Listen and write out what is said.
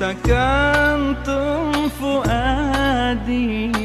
سكنتم فؤادي